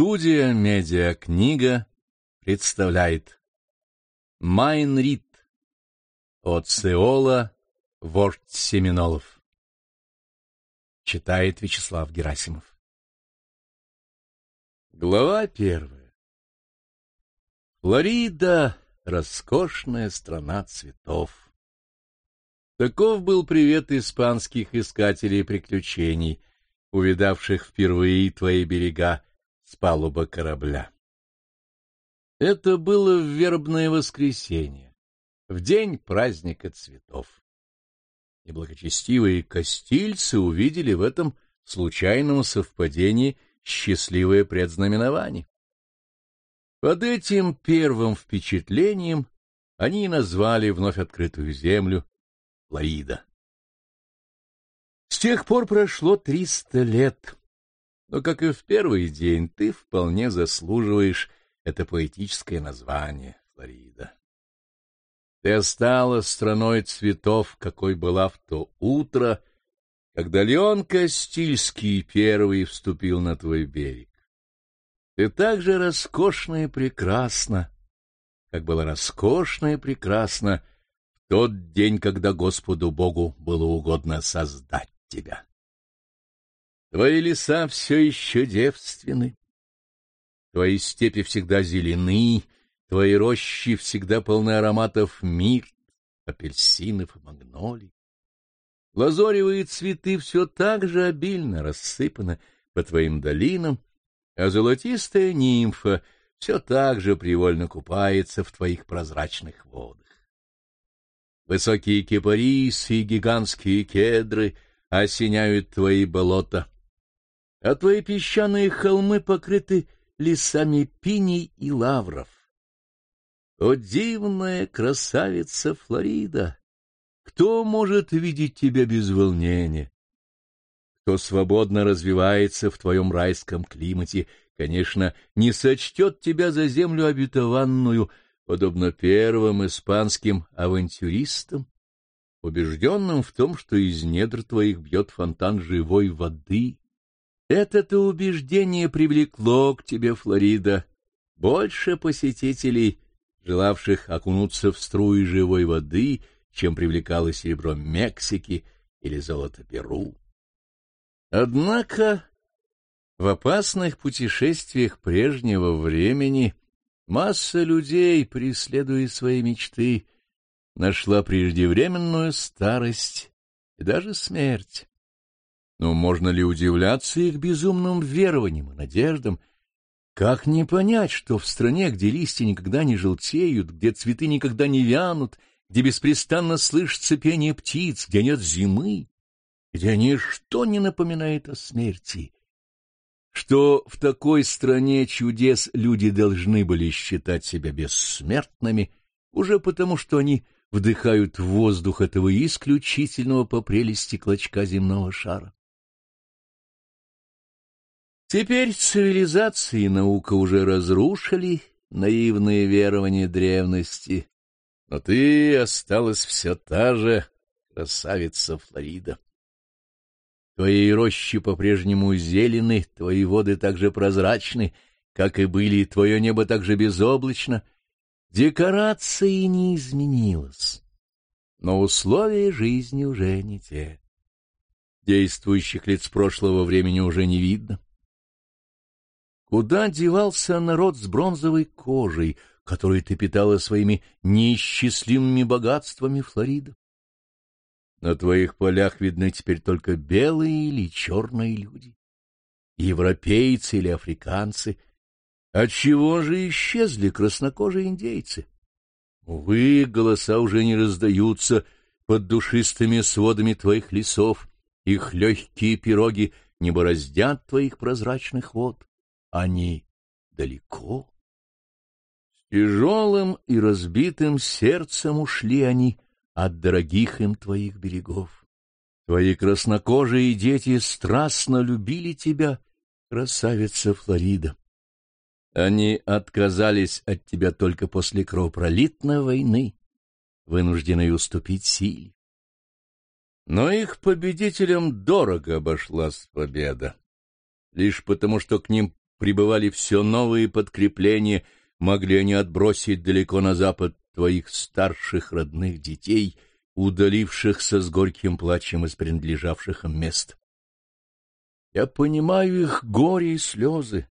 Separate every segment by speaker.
Speaker 1: Студия «Медиакнига» представляет Майн Рид от Сеола «Вождь Семенолов». Читает Вячеслав Герасимов. Глава первая. Флорида — роскошная страна цветов. Таков был привет испанских искателей приключений, увидавших впервые твои берега, с палуба корабля. Это было в вербное воскресенье, в день праздника цветов. И благочестивые костильцы увидели в этом случайном совпадении счастливое предзнаменование. Под этим первым впечатлением они назвали вновь открытую землю Флорида. С тех пор прошло триста лет но, как и в первый день, ты вполне заслуживаешь это поэтическое название, Флорида. Ты осталась страной цветов, какой была в то утро, когда Леон Костильский первый вступил на твой берег. Ты так же роскошна и прекрасна, как была роскошна и прекрасна в тот день, когда Господу Богу было угодно создать тебя. Твои леса все еще девственны, твои степи всегда зелены, твои рощи всегда полны ароматов мирт, апельсинов и магнолий. Лазоревые цветы все так же обильно рассыпаны по твоим долинам, а золотистая нимфа все так же привольно купается в твоих прозрачных водах. Высокие кипарисы и гигантские кедры осеняют твои болота — а твои песчаные холмы покрыты лесами пиней и лавров. О, дивная красавица Флорида! Кто может видеть тебя без волнения? Кто свободно развивается в твоем райском климате, конечно, не сочтет тебя за землю обетованную, подобно первым испанским авантюристам, убежденным в том, что из недр твоих бьет фонтан живой воды, это-то убеждение привлекло к тебе, Флорида, больше посетителей, желавших окунуться в струи живой воды, чем привлекало серебро Мексики или золото Перу. Однако в опасных путешествиях прежнего времени масса людей, преследуя свои мечты, нашла преждевременную старость и даже смерть. Но можно ли удивляться их безумным верованиям и надеждам? Как не понять, что в стране, где листья никогда не желтеют, где цветы никогда не вянут, где беспрестанно слышится пение птиц, где нет зимы, где ничто не напоминает о смерти, что в такой стране чудес люди должны были считать себя бессмертными уже потому, что они вдыхают воздух этого исключительного по прелести клочка земного шара. Теперь цивилизация и наука уже разрушили наивные верования древности, но ты осталась все та же красавица Флорида. Твои рощи по-прежнему зелены, твои воды так же прозрачны, как и были, твое небо так же безоблачно. Декорация не изменилась, но условия жизни уже не те. Действующих лиц прошлого времени уже не видно. Куда девался народ с бронзовой кожей, который ты питала своими неисчислимыми богатствами, Флорида? На твоих полях видны теперь только белые или черные люди, европейцы или африканцы. Отчего же исчезли краснокожие индейцы? Увы, голоса уже не раздаются под душистыми сводами твоих лесов, их легкие пироги не бороздят твоих прозрачных вод они далеко. С тяжелым и разбитым сердцем ушли они от дорогих им твоих берегов. Твои краснокожие дети страстно любили тебя, красавица Флорида. Они отказались от тебя только после кровопролитной войны, вынужденной уступить силе. Но их победителям дорого обошлась победа, лишь потому что к ним прибывали все новые подкрепления, могли они отбросить далеко на запад твоих старших родных детей, удалившихся с горьким плачем из принадлежавших им мест. Я понимаю их горе и слезы,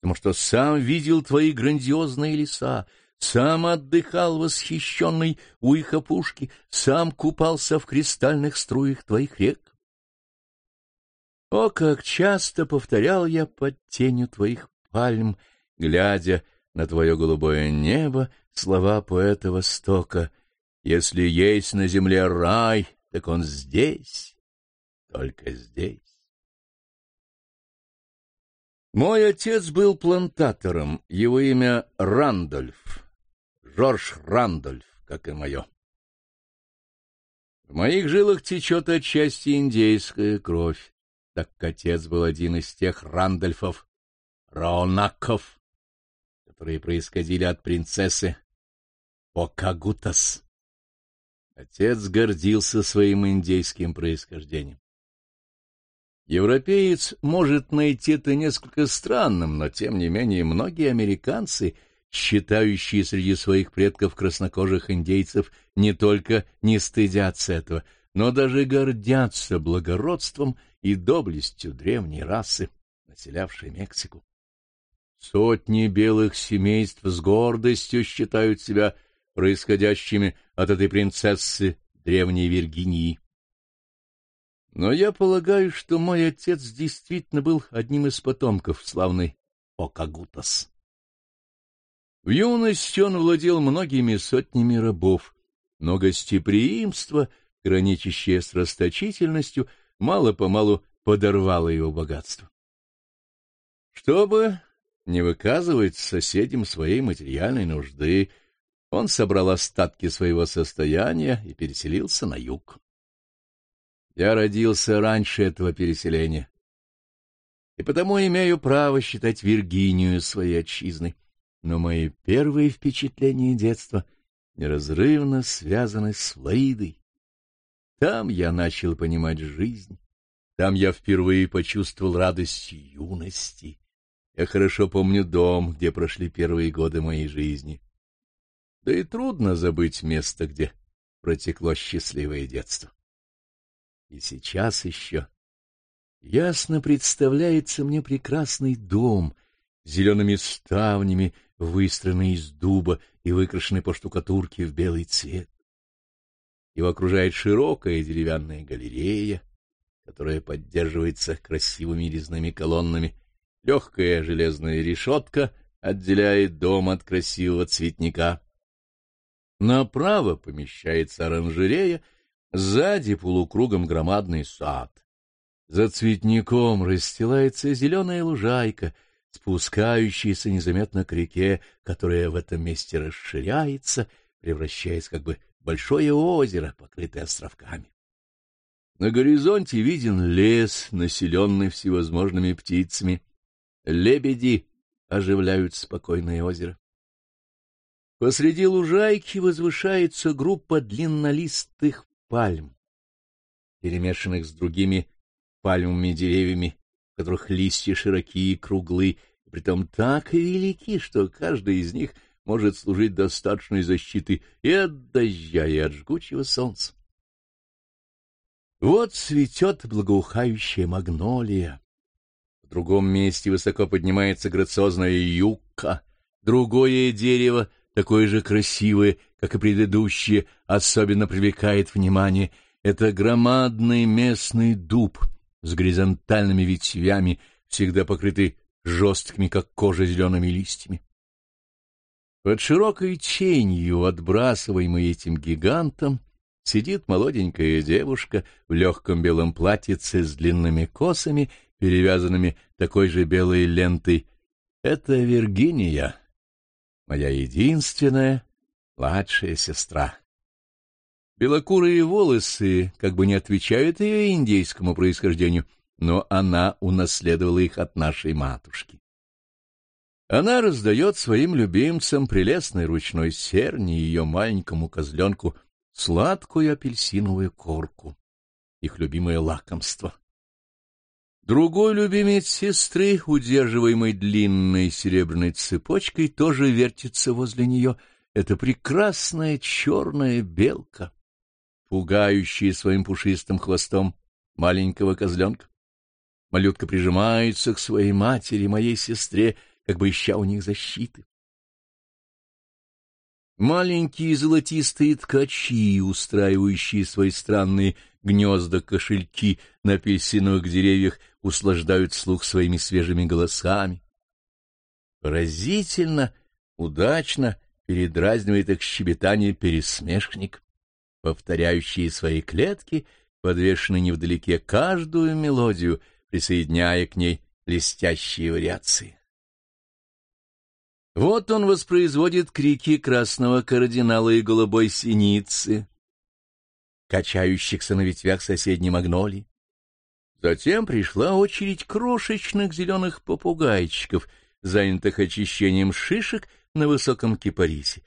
Speaker 1: потому что сам видел твои грандиозные леса, сам отдыхал восхищенный у их опушки, сам купался в кристальных струях твоих рек. О, как часто повторял я под тенью твоих пальм, глядя на твое голубое небо, слова поэта Востока. Если есть на земле рай, так он здесь, только здесь. Мой отец был плантатором, его имя Рандольф, Жорж Рандольф, как и мое. В моих жилах течет отчасти индейская кровь, так как отец был один из тех Рандольфов, Раонаков, которые происходили от принцессы Покагутас. Отец гордился своим индейским происхождением. Европеец может найти это несколько странным, но тем не менее многие американцы, считающие среди своих предков краснокожих индейцев, не только не стыдятся этого, но даже гордятся благородством и доблестью древней расы, населявшей Мексику. Сотни белых семейств с гордостью считают себя происходящими от этой принцессы древней Виргинии. Но я полагаю, что мой отец действительно был одним из потомков славной Окагутас. В юности он владел многими сотнями рабов, но гостеприимство, граничащее с расточительностью, мало-помалу подорвало его богатство. Чтобы не выказывать соседям своей материальной нужды, он собрал остатки своего состояния и переселился на юг. Я родился раньше этого переселения, и потому имею право считать Виргинию своей отчизной. Но мои первые впечатления детства неразрывно связаны с Флоридой. Там я начал понимать жизнь, там я впервые почувствовал радость юности. Я хорошо помню дом, где прошли первые годы моей жизни. Да и трудно забыть место, где протекло счастливое детство. И сейчас еще ясно представляется мне прекрасный дом с зелеными ставнями, выстроенный из дуба и выкрашенный по штукатурке в белый цвет. Его окружает широкая деревянная галерея, которая поддерживается красивыми резными колоннами. Легкая железная решетка отделяет дом от красивого цветника. Направо помещается оранжерея — Сзади полукругом громадный сад. За цветником расстилается зеленая лужайка, спускающаяся незаметно к реке, которая в этом месте расширяется, превращаясь как бы большое озеро, покрытое островками. На горизонте виден лес, населенный всевозможными птицами. Лебеди оживляют спокойное озеро. Посреди лужайки возвышается группа длиннолистых пальм, перемешанных с другими пальмовыми деревьями, в которых листья широкие и круглые, и притом так велики, что каждый из них может служить достаточной защитой и от дождя, и от жгучего солнца. Вот цветет благоухающая магнолия. В другом месте высоко поднимается грациозная юкка, другое дерево такое же красивое, как и предыдущее, особенно привлекает внимание. Это громадный местный дуб с горизонтальными ветвями, всегда покрытый жесткими, как кожа, зелеными листьями. Под широкой тенью, отбрасываемой этим гигантом, сидит молоденькая девушка в легком белом платьице с длинными косами, перевязанными такой же белой лентой. Это Виргиния, моя единственная младшая сестра. Белокурые волосы как бы не отвечают ее индейскому происхождению, но она унаследовала их от нашей матушки. Она раздает своим любимцам прелестной ручной серни и ее маленькому козленку сладкую апельсиновую корку, их любимое лакомство. Другой любимец сестры, удерживаемый длинной серебряной цепочкой, тоже вертится возле нее. Это прекрасная черная белка, пугающая своим пушистым хвостом маленького козленка. Малютка прижимается к своей матери, моей сестре, как бы ища у них защиты. Маленькие золотистые ткачи, устраивающие свои странные гнезда-кошельки на апельсиновых деревьях, услаждают слух своими свежими голосами. Поразительно, удачно передразнивает их щебетание пересмешник, повторяющий свои клетки, подвешенные невдалеке каждую мелодию, присоединяя к ней блестящие вариации. Вот он воспроизводит крики красного кардинала и голубой синицы, качающихся на ветвях соседней магнолии. Затем пришла очередь крошечных зеленых попугайчиков, занятых очищением шишек на высоком кипарисе.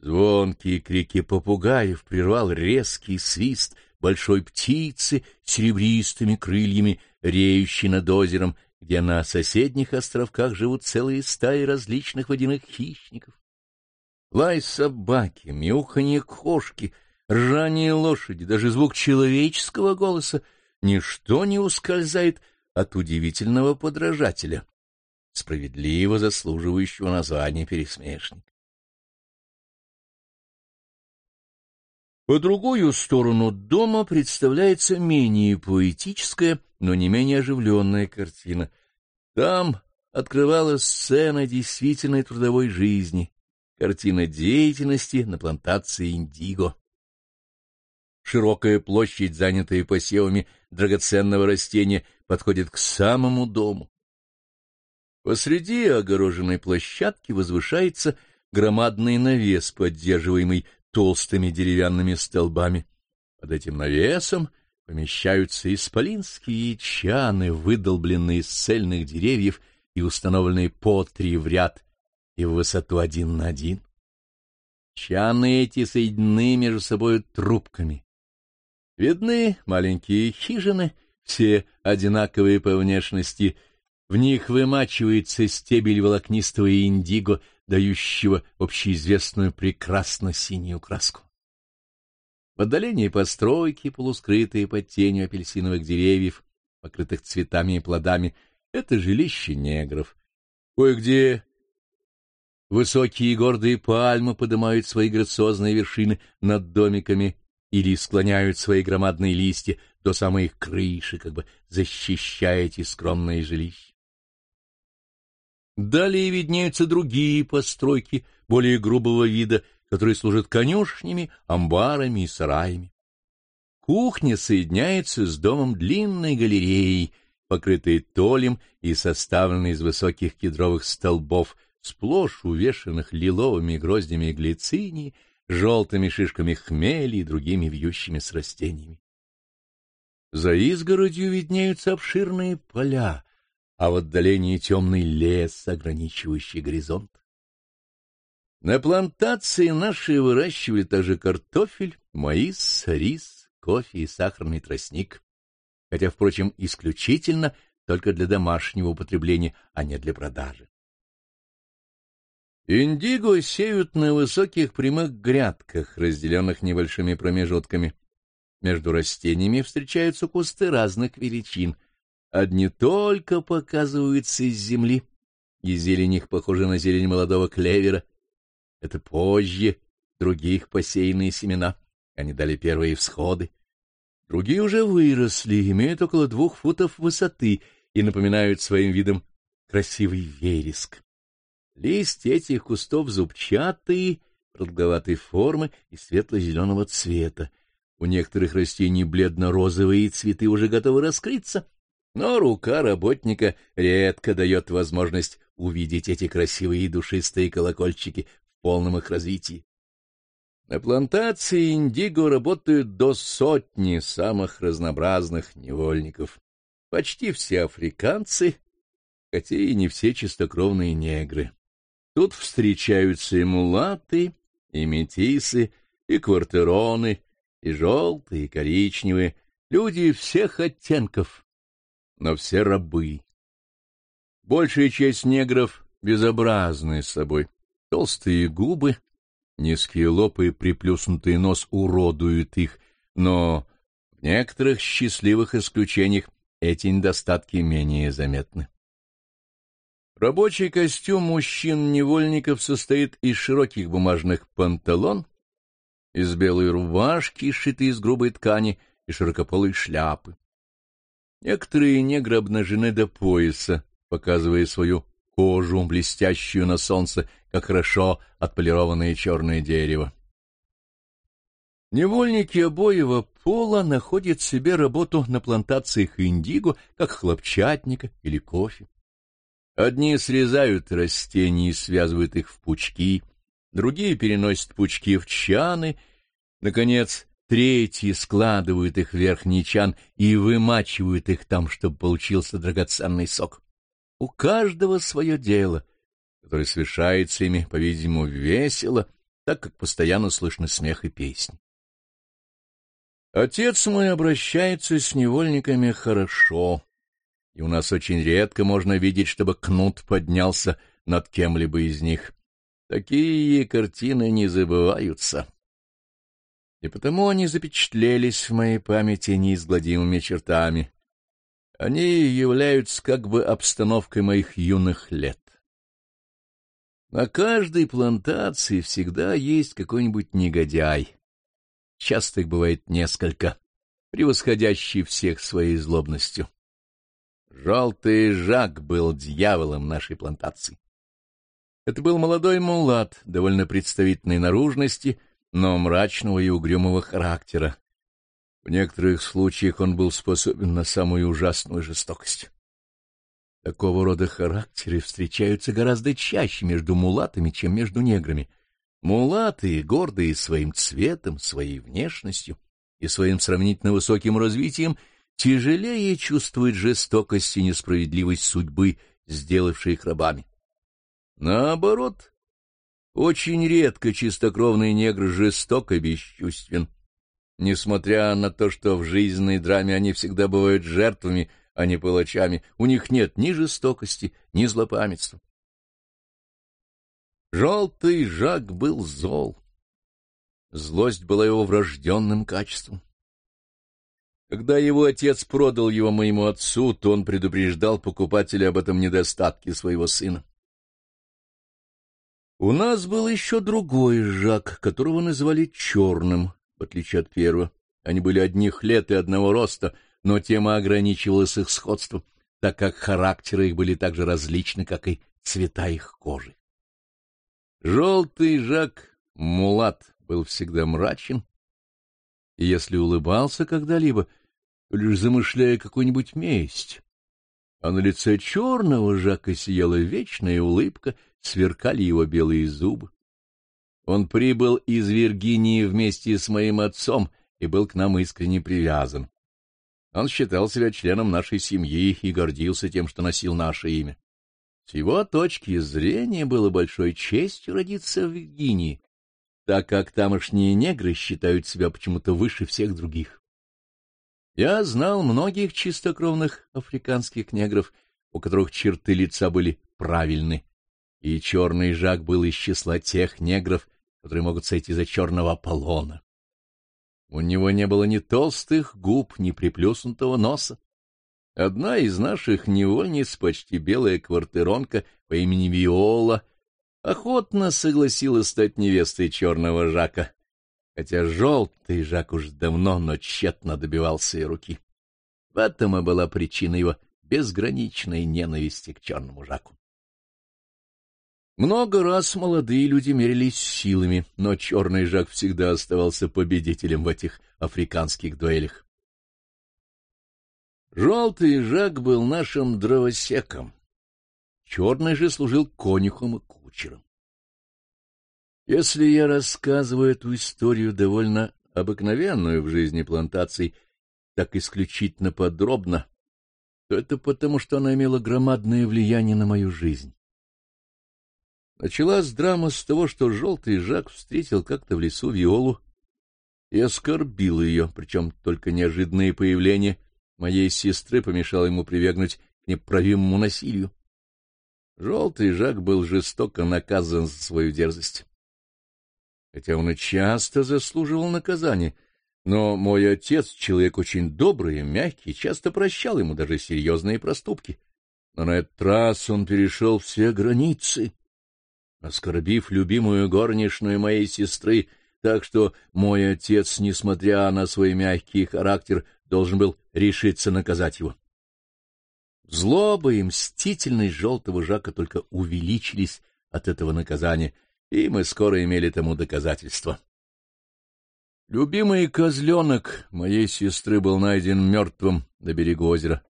Speaker 1: Звонкие крики попугаев прервал резкий свист большой птицы с серебристыми крыльями, реющей над озером, где на соседних островках живут целые стаи различных водяных хищников. Лай собаки, мяуканье кошки, ржание лошади, даже звук человеческого голоса — ничто не ускользает от удивительного подражателя, справедливо заслуживающего названия пересмешник. По другую сторону дома представляется менее поэтическая, но не менее оживленная картина. Там открывалась сцена действительной трудовой жизни, картина деятельности на плантации индиго. Широкая площадь, занятая посевами драгоценного растения, подходит к самому дому. Посреди огороженной площадки возвышается громадный навес, поддерживаемый толстыми деревянными столбами. Под этим навесом помещаются исполинские чаны, выдолбленные из цельных деревьев и установленные по три в ряд и в высоту один на один. Чаны эти соединены между собой трубками. Видны маленькие хижины, все одинаковые по внешности. В них вымачивается стебель волокнистого индиго — дающего общеизвестную прекрасно-синюю краску. В отдалении постройки, полускрытые под тенью апельсиновых деревьев, покрытых цветами и плодами, это жилище негров. Кое-где высокие и гордые пальмы поднимают свои грациозные вершины над домиками или склоняют свои громадные листья до самой их крыши, как бы защищая эти скромные жилища. Далее виднеются другие постройки более грубого вида, которые служат конюшнями, амбарами и сараями. Кухня соединяется с домом длинной галереей, покрытой толем и составленной из высоких кедровых столбов, сплошь увешанных лиловыми гроздями глицинии, желтыми шишками хмели и другими вьющимися растениями. За изгородью виднеются обширные поля, а в отдалении темный лес, ограничивающий горизонт. На плантации наши выращивали также картофель, маис, рис, кофе и сахарный тростник, хотя, впрочем, исключительно только для домашнего употребления, а не для продажи. Индиго сеют на высоких прямых грядках, разделенных небольшими промежутками. Между растениями встречаются кусты разных величин, Одни только показываются из земли, и зелень их похожа на зелень молодого клевера. Это позже других посеянные семена. Они дали первые всходы. Другие уже выросли, имеют около двух футов высоты и напоминают своим видом красивый вереск. Листья этих кустов зубчатые, продолговатой формы и светло-зеленого цвета. У некоторых растений бледно-розовые цветы уже готовы раскрыться, но рука работника редко дает возможность увидеть эти красивые душистые колокольчики в полном их развитии. На плантации индиго работают до сотни самых разнообразных невольников. Почти все африканцы, хотя и не все чистокровные негры. Тут встречаются и мулаты, и метисы, и квартероны, и желтые, и коричневые, люди всех оттенков, но все рабы. Большая часть негров безобразны с собой. Толстые губы, низкие лоб и приплюснутый нос уродуют их, но в некоторых счастливых исключениях эти недостатки менее заметны. Рабочий костюм мужчин-невольников состоит из широких бумажных панталон, из белой рубашки, сшитой из грубой ткани, и широкополой шляпы. Некоторые негры обнажены до пояса, показывая свою кожу, блестящую на солнце, как хорошо отполированное черное дерево. Невольники обоего пола находят себе работу на плантациях индиго, как хлопчатника или кофе. Одни срезают растения и связывают их в пучки, другие переносят пучки в чаны, наконец, третьи складывают их в верхний чан и вымачивают их там, чтобы получился драгоценный сок. У каждого свое дело, которое совершается ими, по-видимому, весело, так как постоянно слышно смех и песни. Отец мой обращается с невольниками хорошо, и у нас очень редко можно видеть, чтобы кнут поднялся над кем-либо из них. Такие картины не забываются. И потому они запечатлелись в моей памяти неизгладимыми чертами. Они являются как бы обстановкой моих юных лет. На каждой плантации всегда есть какой-нибудь негодяй. Часто их бывает несколько, превосходящий всех своей злобностью. Желтый Жак был дьяволом нашей плантации. Это был молодой мулат, довольно представительной наружности, но мрачного и угрюмого характера. В некоторых случаях он был способен на самую ужасную жестокость. Такого рода характеры встречаются гораздо чаще между мулатами, чем между неграми. Мулаты, гордые своим цветом, своей внешностью и своим сравнительно высоким развитием, тяжелее чувствуют жестокость и несправедливость судьбы, сделавшей их рабами. Наоборот, очень редко чистокровный негр жестоко бесчувствен, Несмотря на то, что в жизненной драме они всегда бывают жертвами, а не палачами, у них нет ни жестокости, ни злопамятства. Желтый Жак был зол. Злость была его врожденным качеством. Когда его отец продал его моему отцу, то он предупреждал покупателя об этом недостатке своего сына. У нас был еще другой Жак, которого называли Черным, в отличие от первого. Они были одних лет и одного роста, но тема ограничивалась их сходством, так как характеры их были так же различны, как и цвета их кожи. Желтый Жак Мулат был всегда мрачен, и если улыбался когда-либо, лишь замышляя какую-нибудь месть. А на лице черного Жака сияла вечная улыбка, сверкали его белые зубы. Он прибыл из Виргинии вместе с моим отцом и был к нам искренне привязан. Он считал себя членом нашей семьи и гордился тем, что носил наше имя. С его точки зрения было большой честью родиться в Виргинии, так как тамошние негры считают себя почему-то выше всех других. Я знал многих чистокровных африканских негров, у которых черты лица были правильны, и черный Жак был из числа тех негров, которые могут сойти за черного Аполлона. У него не было ни толстых губ, ни приплюснутого носа. Одна из наших невольниц, почти белая квартиронка по имени Виола, охотно согласилась стать невестой черного Жака, хотя желтый Жак уж давно, но тщетно добивался ее руки. В этом и была причина его безграничной ненависти к черному Жаку. Много раз молодые люди мерились силами, но черный Жак всегда оставался победителем в этих африканских дуэлях. Желтый Жак был нашим дровосеком. Черный же служил конюхом и кучером. Если я рассказываю эту историю довольно обыкновенную в жизни плантаций, так исключительно подробно, то это потому, что она имела громадное влияние на мою жизнь. Началась драма с того, что желтый Жак встретил как-то в лесу Виолу и оскорбил ее, причем только неожиданное появление моей сестры помешала ему прибегнуть к неправимому насилию. Желтый Жак был жестоко наказан за свою дерзость. Хотя он и часто заслуживал наказания, но мой отец, человек очень добрый и мягкий, часто прощал ему даже серьезные проступки. Но на этот раз он перешел все границы, оскорбив любимую горничную моей сестры, так что мой отец, несмотря на свой мягкий характер, должен был решиться наказать его. Злоба и мстительность желтого Жака только увеличились от этого наказания, и мы скоро имели тому доказательство. Любимый козленок моей сестры был найден мертвым на берегу озера.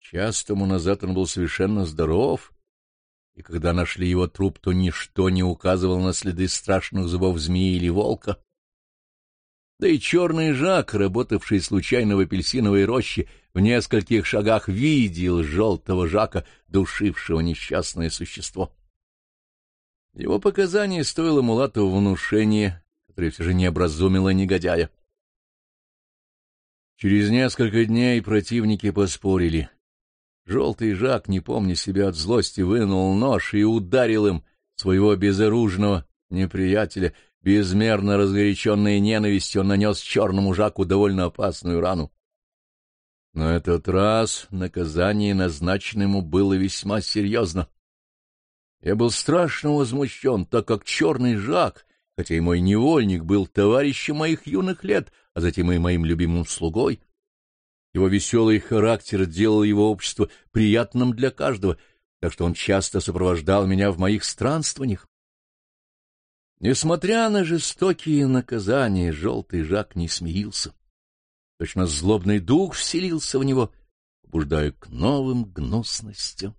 Speaker 1: Час тому назад он был совершенно здоров, и когда нашли его труп, то ничто не указывало на следы страшных зубов змеи или волка. Да и черный Жак, работавший случайно в апельсиновой роще, в нескольких шагах видел желтого Жака, душившего несчастное существо. Его показание стоило Мулатову внушения, которое все же не образумило негодяя. Через несколько дней противники поспорили. Желтый Жак, не помня себя от злости, вынул нож и ударил им своего безоружного неприятеля, Безмерно разгоряченной ненавистью он нанес черному Жаку довольно опасную рану. Но этот раз наказание назначено ему было весьма серьезно. Я был страшно возмущен, так как черный Жак, хотя и мой невольник, был товарищем моих юных лет, а затем и моим любимым слугой. Его веселый характер делал его общество приятным для каждого, так что он часто сопровождал меня в моих странствованиях. Несмотря на жестокие наказания, желтый Жак не смирился. Точно злобный дух вселился в него, побуждая к новым гнусностям.